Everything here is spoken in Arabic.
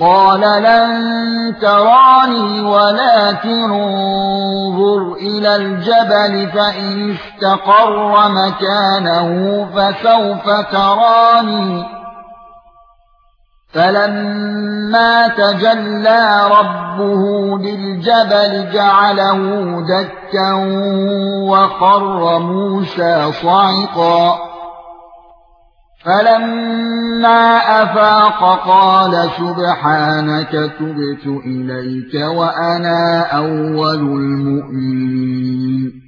قال لن تراني ولكن انظر إلى الجبل فإن استقر مكانه فسوف تراني. فلما تجلى ربه للجبل جعله دكا وخر موسى صعقا. فَلَمَّا أَفَاقَ قَالَ سُبْحَانَكَ تُبْتُ إِلَيْكَ وَأَنَا أَوَّلُ الْمُؤْمِنِينَ